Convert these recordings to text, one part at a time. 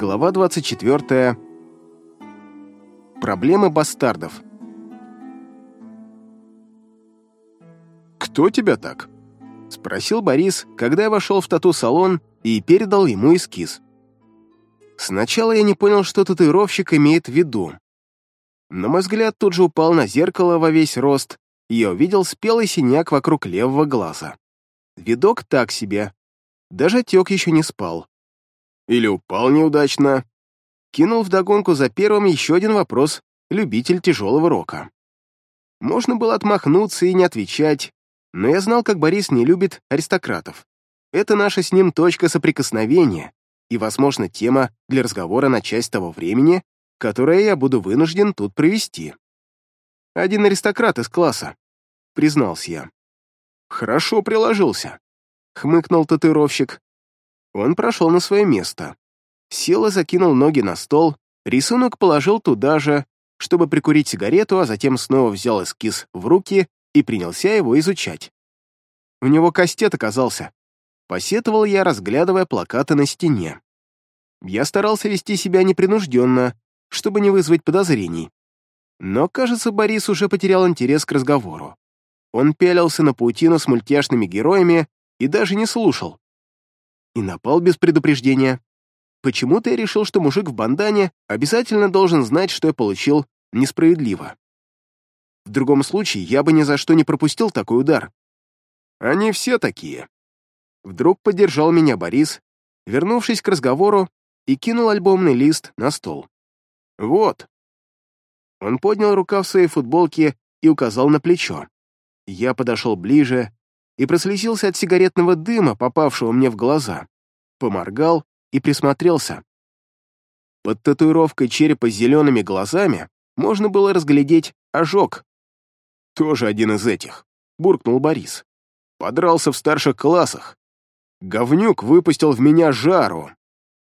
Глава 24. Проблемы бастардов. «Кто тебя так?» — спросил Борис, когда я вошел в тату-салон и передал ему эскиз. Сначала я не понял, что татуировщик имеет в виду. Но мой взгляд тут же упал на зеркало во весь рост, и я увидел спелый синяк вокруг левого глаза. Видок так себе. Даже отек еще не спал. Или упал неудачно. Кинул вдогонку за первым еще один вопрос любитель тяжелого рока. Можно было отмахнуться и не отвечать, но я знал, как Борис не любит аристократов. Это наша с ним точка соприкосновения и, возможно, тема для разговора на часть того времени, которое я буду вынужден тут провести. Один аристократ из класса, признался я. Хорошо приложился, хмыкнул татуировщик. Он прошел на свое место. Сел и закинул ноги на стол, рисунок положил туда же, чтобы прикурить сигарету, а затем снова взял эскиз в руки и принялся его изучать. У него кастет оказался. Посетовал я, разглядывая плакаты на стене. Я старался вести себя непринужденно, чтобы не вызвать подозрений. Но, кажется, Борис уже потерял интерес к разговору. Он пялился на паутину с мультяшными героями и даже не слушал. И напал без предупреждения. Почему-то я решил, что мужик в бандане обязательно должен знать, что я получил несправедливо. В другом случае я бы ни за что не пропустил такой удар. Они все такие. Вдруг поддержал меня Борис, вернувшись к разговору, и кинул альбомный лист на стол. «Вот». Он поднял рукав своей футболки и указал на плечо. Я подошел ближе и прослезился от сигаретного дыма, попавшего мне в глаза. Поморгал и присмотрелся. Под татуировкой черепа с зелеными глазами можно было разглядеть ожог. Тоже один из этих, буркнул Борис. Подрался в старших классах. Говнюк выпустил в меня жару.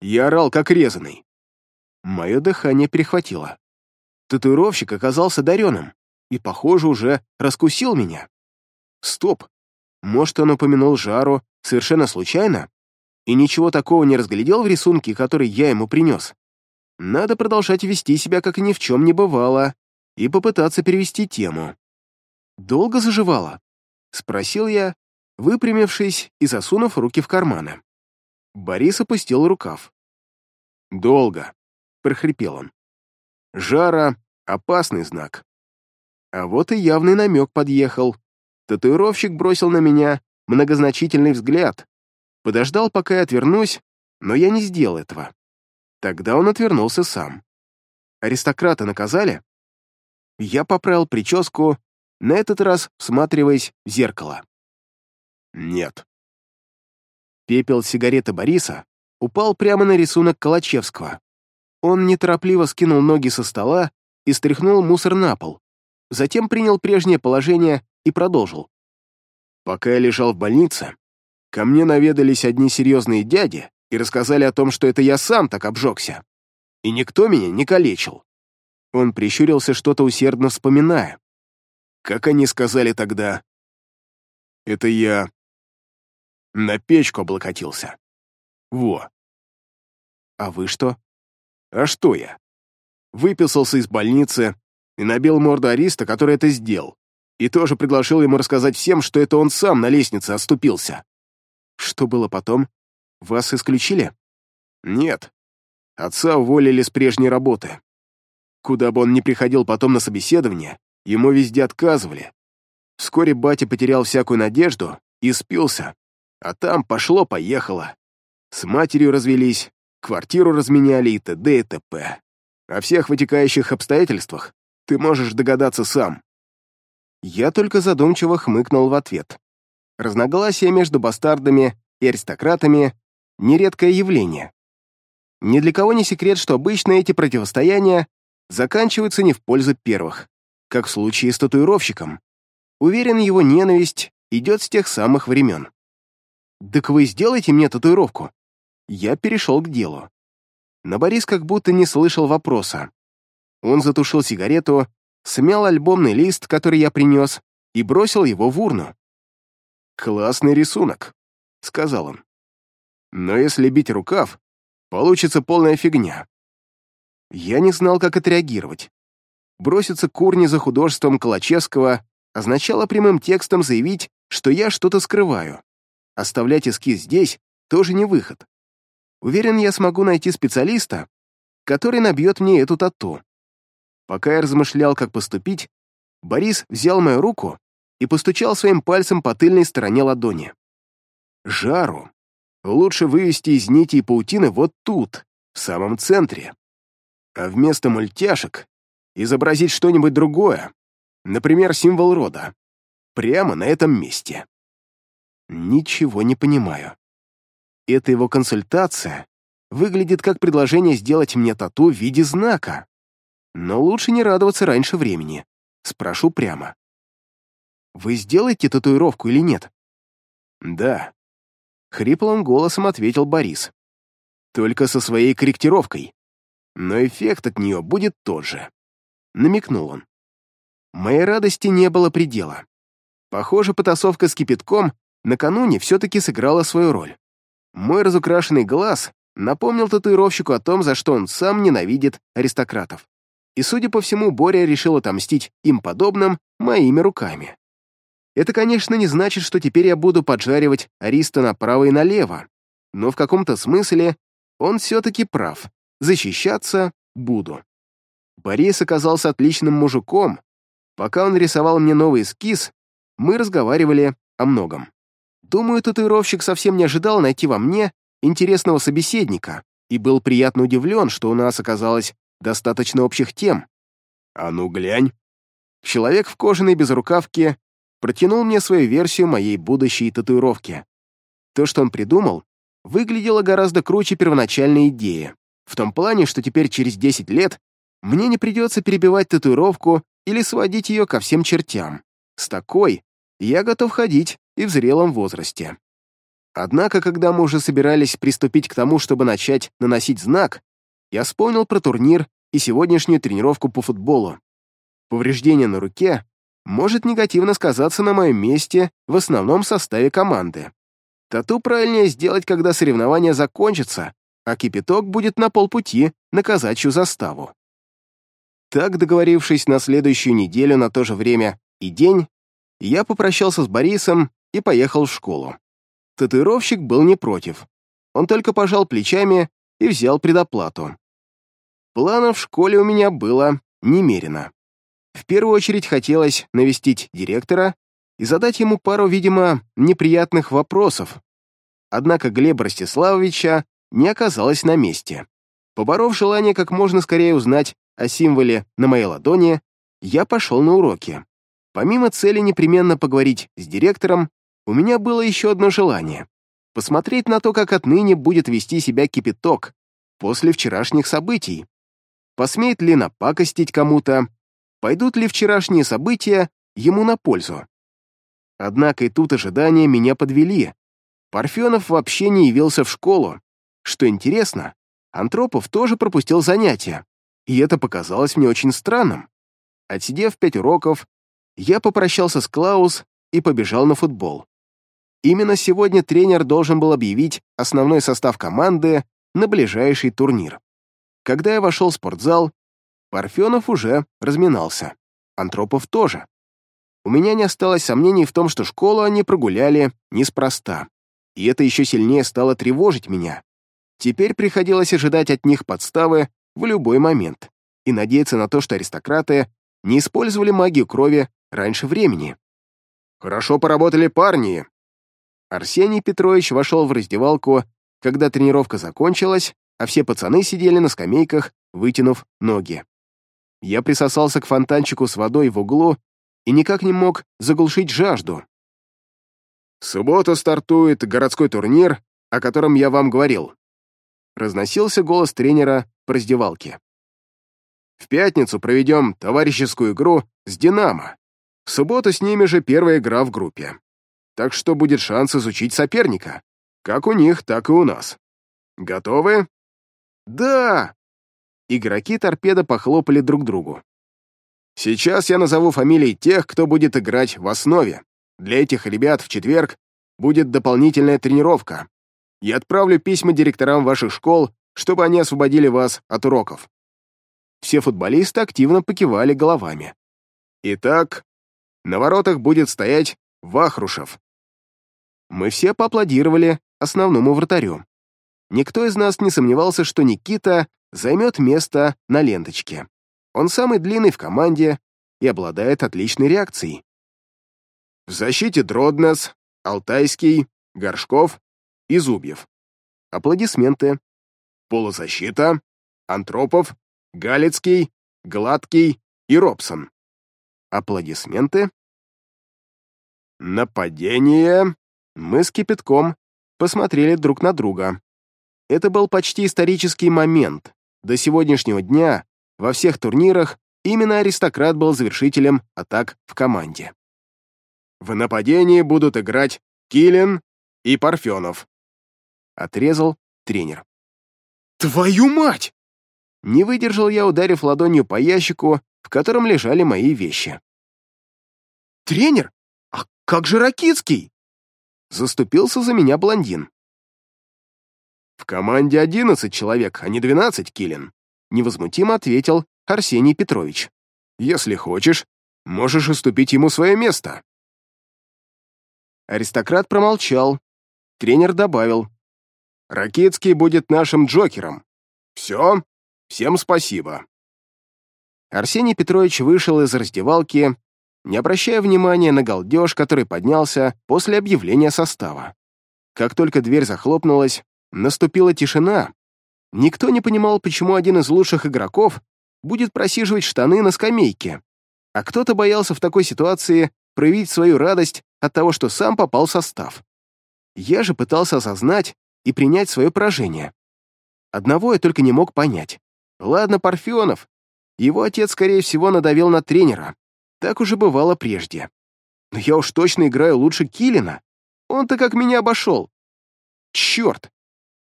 Я орал, как резаный. Мое дыхание перехватило. Татуировщик оказался дареным и, похоже, уже раскусил меня. Стоп. Может, он упомянул жару совершенно случайно и ничего такого не разглядел в рисунке, который я ему принес. Надо продолжать вести себя, как ни в чем не бывало, и попытаться перевести тему. «Долго заживало?» — спросил я, выпрямившись и засунув руки в карманы. Борис опустил рукав. «Долго», — прохрипел он. «Жара — опасный знак». А вот и явный намек подъехал. Татуировщик бросил на меня многозначительный взгляд, подождал, пока я отвернусь, но я не сделал этого. Тогда он отвернулся сам. Аристократа наказали? Я поправил прическу, на этот раз всматриваясь в зеркало. Нет. Пепел сигареты Бориса упал прямо на рисунок Калачевского. Он неторопливо скинул ноги со стола и стряхнул мусор на пол. Затем принял прежнее положение и продолжил. Пока я лежал в больнице, ко мне наведались одни серьезные дяди и рассказали о том, что это я сам так обжегся. И никто меня не калечил. Он прищурился, что-то усердно вспоминая. Как они сказали тогда? Это я на печку облокотился. Во. А вы что? А что я? Выписался из больницы и набил морду Ариста, который это сделал, и тоже предложил ему рассказать всем, что это он сам на лестнице оступился. Что было потом? Вас исключили? Нет. Отца уволили с прежней работы. Куда бы он ни приходил потом на собеседование, ему везде отказывали. Вскоре батя потерял всякую надежду и спился, а там пошло-поехало. С матерью развелись, квартиру разменяли и т.д. и т.п. О всех вытекающих обстоятельствах ты можешь догадаться сам. Я только задумчиво хмыкнул в ответ. Разногласия между бастардами и аристократами — нередкое явление. Ни для кого не секрет, что обычно эти противостояния заканчиваются не в пользу первых, как в случае с татуировщиком. Уверен, его ненависть идет с тех самых времен. «Так вы сделайте мне татуировку». Я перешел к делу. Но Борис как будто не слышал вопроса. Он затушил сигарету, смял альбомный лист, который я принес, и бросил его в урну. «Классный рисунок», — сказал он. «Но если бить рукав, получится полная фигня. Я не знал, как отреагировать. Броситься к урне за художеством Калачевского означало прямым текстом заявить, что я что-то скрываю. Оставлять эскиз здесь тоже не выход. Уверен, я смогу найти специалиста, который набьет мне эту тату. Пока я размышлял, как поступить, Борис взял мою руку и постучал своим пальцем по тыльной стороне ладони. Жару лучше вывести из нити и паутины вот тут, в самом центре. А вместо мультяшек изобразить что-нибудь другое, например, символ рода, прямо на этом месте. Ничего не понимаю. Эта его консультация выглядит как предложение сделать мне тату в виде знака. Но лучше не радоваться раньше времени. Спрошу прямо. «Вы сделаете татуировку или нет?» «Да», — хриплым голосом ответил Борис. «Только со своей корректировкой. Но эффект от нее будет тот же», — намекнул он. Моей радости не было предела. Похоже, потасовка с кипятком накануне все-таки сыграла свою роль. Мой разукрашенный глаз напомнил татуировщику о том, за что он сам ненавидит аристократов. И, судя по всему, Боря решил отомстить им подобным моими руками. Это, конечно, не значит, что теперь я буду поджаривать Ариста направо и налево, но в каком-то смысле он все-таки прав. Защищаться буду. Борис оказался отличным мужиком. Пока он рисовал мне новый эскиз, мы разговаривали о многом. Думаю, татуировщик совсем не ожидал найти во мне интересного собеседника и был приятно удивлен, что у нас оказалось достаточно общих тем. «А ну, глянь!» Человек в кожаной безрукавке протянул мне свою версию моей будущей татуировки. То, что он придумал, выглядело гораздо круче первоначальной идеи, в том плане, что теперь через 10 лет мне не придется перебивать татуировку или сводить ее ко всем чертям. С такой я готов ходить и в зрелом возрасте. Однако, когда мы уже собирались приступить к тому, чтобы начать наносить знак, я вспомнил про турнир и сегодняшнюю тренировку по футболу. Повреждение на руке может негативно сказаться на моем месте в основном составе команды. Тату правильнее сделать, когда соревнования закончатся, а кипяток будет на полпути на казачью заставу. Так, договорившись на следующую неделю на то же время и день, я попрощался с Борисом и поехал в школу. Татуировщик был не против. Он только пожал плечами и взял предоплату. Планов в школе у меня было немерено. В первую очередь хотелось навестить директора и задать ему пару, видимо, неприятных вопросов. Однако Глеба Ростиславовича не оказалось на месте. Поборов желание как можно скорее узнать о символе на моей ладони, я пошел на уроки. Помимо цели непременно поговорить с директором, у меня было еще одно желание — посмотреть на то, как отныне будет вести себя кипяток после вчерашних событий. Посмеет ли напакостить кому-то, пойдут ли вчерашние события ему на пользу. Однако и тут ожидания меня подвели. Парфенов вообще не явился в школу. Что интересно, Антропов тоже пропустил занятия, и это показалось мне очень странным. Отсидев пять уроков, я попрощался с Клаус и побежал на футбол. Именно сегодня тренер должен был объявить основной состав команды на ближайший турнир. Когда я вошел в спортзал, Парфенов уже разминался. Антропов тоже. У меня не осталось сомнений в том, что школу они прогуляли неспроста. И это еще сильнее стало тревожить меня. Теперь приходилось ожидать от них подставы в любой момент и надеяться на то, что аристократы не использовали магию крови раньше времени. «Хорошо поработали парни!» Арсений Петрович вошел в раздевалку, когда тренировка закончилась, а все пацаны сидели на скамейках, вытянув ноги. Я присосался к фонтанчику с водой в углу и никак не мог заглушить жажду. «В субботу стартует городской турнир, о котором я вам говорил», разносился голос тренера по раздевалке. «В пятницу проведем товарищескую игру с «Динамо». В субботу с ними же первая игра в группе так что будет шанс изучить соперника. Как у них, так и у нас. Готовы? Да! Игроки торпеда похлопали друг другу. Сейчас я назову фамилии тех, кто будет играть в основе. Для этих ребят в четверг будет дополнительная тренировка. Я отправлю письма директорам ваших школ, чтобы они освободили вас от уроков». Все футболисты активно покивали головами. «Итак, на воротах будет стоять Вахрушев». Мы все поаплодировали основному вратарю. Никто из нас не сомневался, что Никита займет место на ленточке. Он самый длинный в команде и обладает отличной реакцией. В защите Дроднес, Алтайский, Горшков и Зубьев. Аплодисменты. Полузащита, Антропов, Галицкий, Гладкий и Робсон. Аплодисменты. Нападение. Мы с Кипятком посмотрели друг на друга. Это был почти исторический момент. До сегодняшнего дня во всех турнирах именно аристократ был завершителем атак в команде. В нападении будут играть Килин и Парфенов. Отрезал тренер. «Твою мать!» Не выдержал я, ударив ладонью по ящику, в котором лежали мои вещи. «Тренер? А как же Ракицкий?» Заступился за меня блондин. «В команде одиннадцать человек, а не двенадцать, Килин», невозмутимо ответил Арсений Петрович. «Если хочешь, можешь уступить ему свое место». Аристократ промолчал. Тренер добавил. «Ракицкий будет нашим Джокером. Все, всем спасибо». Арсений Петрович вышел из раздевалки, не обращая внимания на галдеж, который поднялся после объявления состава. Как только дверь захлопнулась, наступила тишина. Никто не понимал, почему один из лучших игроков будет просиживать штаны на скамейке, а кто-то боялся в такой ситуации проявить свою радость от того, что сам попал в состав. Я же пытался осознать и принять свое поражение. Одного я только не мог понять. Ладно, Парфенов. Его отец, скорее всего, надавил на тренера. Так уже бывало прежде. Но я уж точно играю лучше Килина. Он-то как меня обошел. Черт!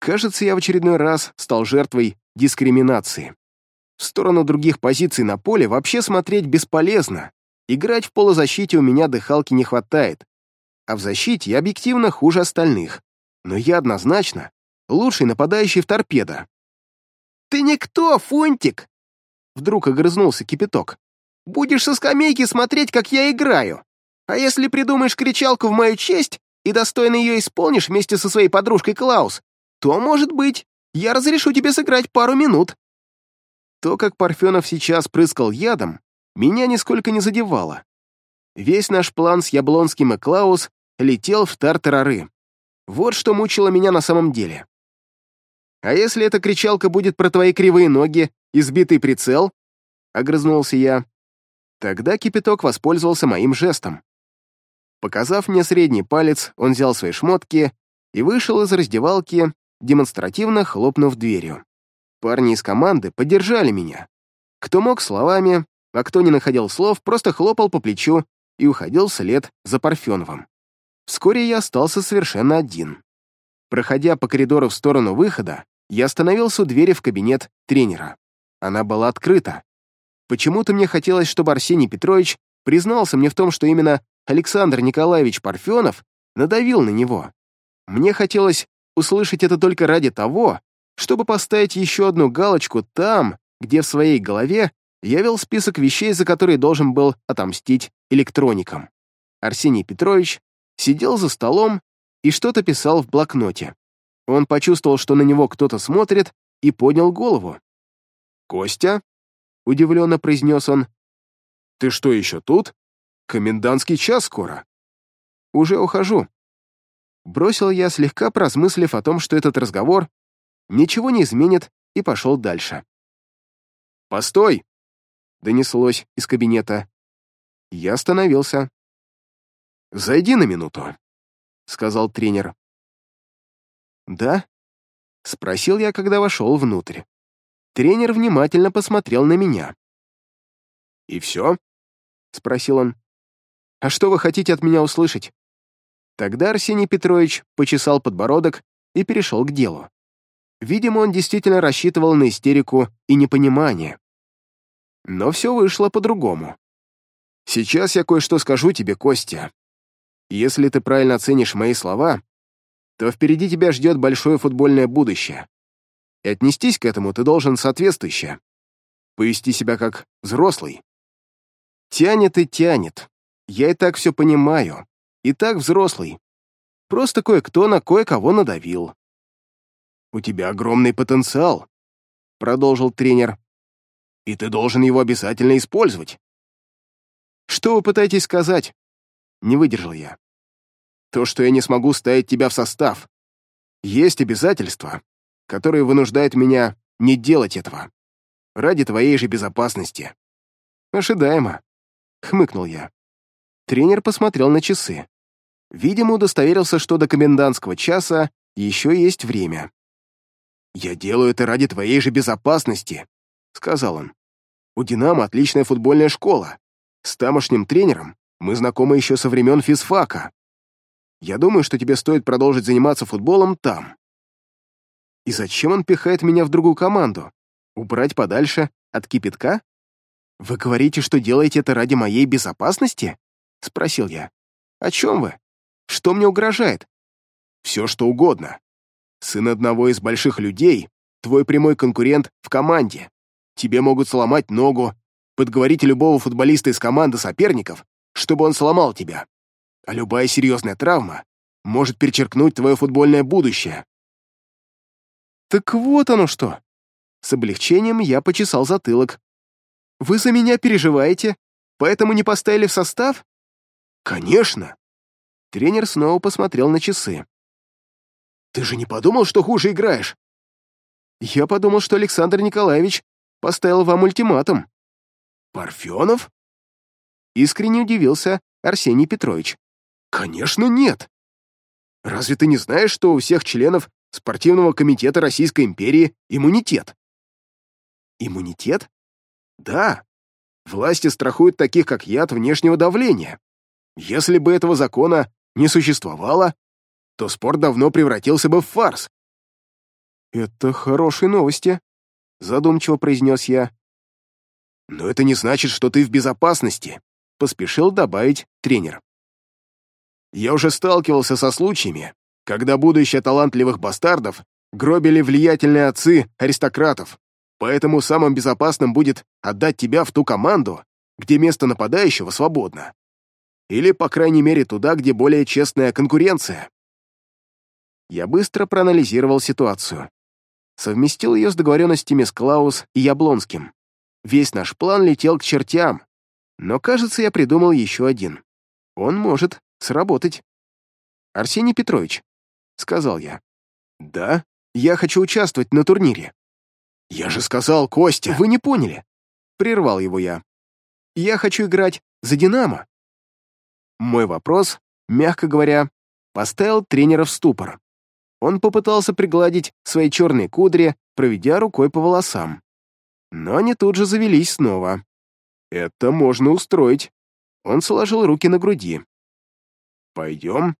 Кажется, я в очередной раз стал жертвой дискриминации. В сторону других позиций на поле вообще смотреть бесполезно. Играть в полузащите у меня дыхалки не хватает. А в защите я объективно хуже остальных. Но я однозначно лучший нападающий в торпедо. «Ты никто, Фунтик!» Вдруг огрызнулся кипяток. Будешь со скамейки смотреть, как я играю. А если придумаешь кричалку в мою честь и достойно ее исполнишь вместе со своей подружкой Клаус, то, может быть, я разрешу тебе сыграть пару минут». То, как Парфенов сейчас прыскал ядом, меня нисколько не задевало. Весь наш план с Яблонским и Клаус летел в тартарары. Вот что мучило меня на самом деле. «А если эта кричалка будет про твои кривые ноги и сбитый прицел?» — огрызнулся я. Тогда кипяток воспользовался моим жестом. Показав мне средний палец, он взял свои шмотки и вышел из раздевалки, демонстративно хлопнув дверью. Парни из команды поддержали меня. Кто мог словами, а кто не находил слов, просто хлопал по плечу и уходил вслед за Парфеновым. Вскоре я остался совершенно один. Проходя по коридору в сторону выхода, я остановился у двери в кабинет тренера. Она была открыта. Почему-то мне хотелось, чтобы Арсений Петрович признался мне в том, что именно Александр Николаевич Парфенов надавил на него. Мне хотелось услышать это только ради того, чтобы поставить еще одну галочку там, где в своей голове я вел список вещей, за которые должен был отомстить электроникам. Арсений Петрович сидел за столом и что-то писал в блокноте. Он почувствовал, что на него кто-то смотрит, и поднял голову. «Костя?» Удивленно произнес он. «Ты что, еще тут? Комендантский час скоро». «Уже ухожу». Бросил я, слегка прозмыслив о том, что этот разговор ничего не изменит, и пошел дальше. «Постой!» — донеслось из кабинета. Я остановился. «Зайди на минуту», — сказал тренер. «Да?» — спросил я, когда вошел внутрь. Тренер внимательно посмотрел на меня. «И все?» — спросил он. «А что вы хотите от меня услышать?» Тогда Арсений Петрович почесал подбородок и перешел к делу. Видимо, он действительно рассчитывал на истерику и непонимание. Но все вышло по-другому. «Сейчас я кое-что скажу тебе, Костя. Если ты правильно оценишь мои слова, то впереди тебя ждет большое футбольное будущее. И отнестись к этому ты должен соответствующе. Повести себя как взрослый. Тянет и тянет. Я и так все понимаю. И так взрослый. Просто кое-кто на кое-кого надавил. «У тебя огромный потенциал», — продолжил тренер. «И ты должен его обязательно использовать». «Что вы пытаетесь сказать?» Не выдержал я. «То, что я не смогу ставить тебя в состав. Есть обязательства, которые вынуждают меня не делать этого. Ради твоей же безопасности». «Ожидаемо», — хмыкнул я. Тренер посмотрел на часы. Видимо, удостоверился, что до комендантского часа еще есть время. «Я делаю это ради твоей же безопасности», — сказал он. «У «Динамо» отличная футбольная школа. С тамошним тренером мы знакомы еще со времен физфака. Я думаю, что тебе стоит продолжить заниматься футболом там». И зачем он пихает меня в другую команду? Убрать подальше от кипятка? Вы говорите, что делаете это ради моей безопасности? Спросил я. О чем вы? Что мне угрожает? Все, что угодно. Сын одного из больших людей, твой прямой конкурент в команде. Тебе могут сломать ногу, подговорить любого футболиста из команды соперников, чтобы он сломал тебя. А любая серьезная травма может перечеркнуть твое футбольное будущее. Так вот оно что. С облегчением я почесал затылок. Вы за меня переживаете, поэтому не поставили в состав? Конечно. Тренер снова посмотрел на часы. Ты же не подумал, что хуже играешь? Я подумал, что Александр Николаевич поставил вам ультиматум. Парфенов? Искренне удивился Арсений Петрович. Конечно, нет. Разве ты не знаешь, что у всех членов спортивного комитета Российской империи иммунитет? Иммунитет? Да. Власти страхуют таких, как я, от внешнего давления. Если бы этого закона не существовало, то спорт давно превратился бы в фарс. «Это хорошие новости», — задумчиво произнес я. «Но это не значит, что ты в безопасности», — поспешил добавить тренер. «Я уже сталкивался со случаями, когда будущее талантливых бастардов гробили влиятельные отцы аристократов, поэтому самым безопасным будет отдать тебя в ту команду, где место нападающего свободно. Или, по крайней мере, туда, где более честная конкуренция. Я быстро проанализировал ситуацию. Совместил ее с договоренностями с Клаус и Яблонским. Весь наш план летел к чертям, но, кажется, я придумал еще один. Он может сработать. «Арсений Петрович», — сказал я. «Да, я хочу участвовать на турнире». «Я же сказал, Костя!» «Вы не поняли», — прервал его я. «Я хочу играть за «Динамо». Мой вопрос, мягко говоря, поставил тренера в ступор. Он попытался пригладить свои черные кудри, проведя рукой по волосам. Но они тут же завелись снова. «Это можно устроить». Он сложил руки на груди. «Пойдем».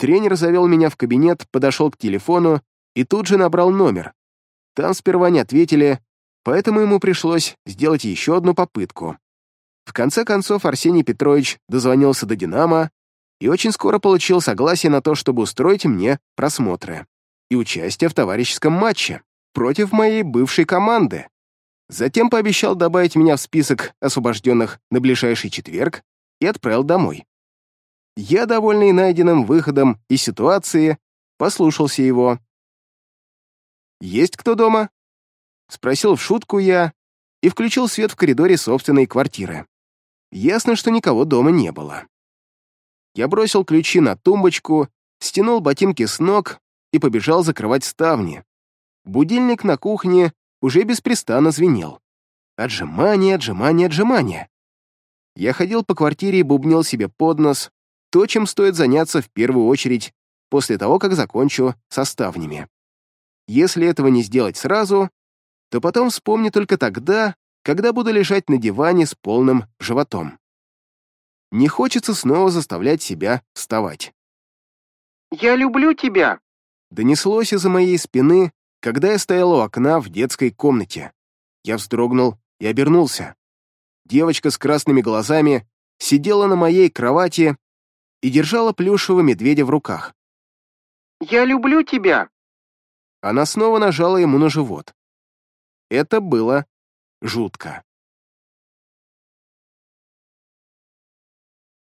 Тренер завел меня в кабинет, подошел к телефону и тут же набрал номер. Там сперва не ответили, поэтому ему пришлось сделать еще одну попытку. В конце концов Арсений Петрович дозвонился до «Динамо», и очень скоро получил согласие на то, чтобы устроить мне просмотры и участие в товарищеском матче против моей бывшей команды. Затем пообещал добавить меня в список освобожденных на ближайший четверг и отправил домой. Я, довольный найденным выходом из ситуации, послушался его. «Есть кто дома?» — спросил в шутку я и включил свет в коридоре собственной квартиры. Ясно, что никого дома не было. Я бросил ключи на тумбочку, стянул ботинки с ног и побежал закрывать ставни. Будильник на кухне уже беспрестанно звенел. Отжимание, отжимание, отжимание. Я ходил по квартире и бубнил себе под нос то, чем стоит заняться в первую очередь после того, как закончу со ставнями. Если этого не сделать сразу, то потом вспомню только тогда, когда буду лежать на диване с полным животом. Не хочется снова заставлять себя вставать. «Я люблю тебя!» Донеслось из-за моей спины, когда я стоял у окна в детской комнате. Я вздрогнул и обернулся. Девочка с красными глазами сидела на моей кровати и держала плюшевого медведя в руках. «Я люблю тебя!» она снова нажала ему на живот. Это было жутко.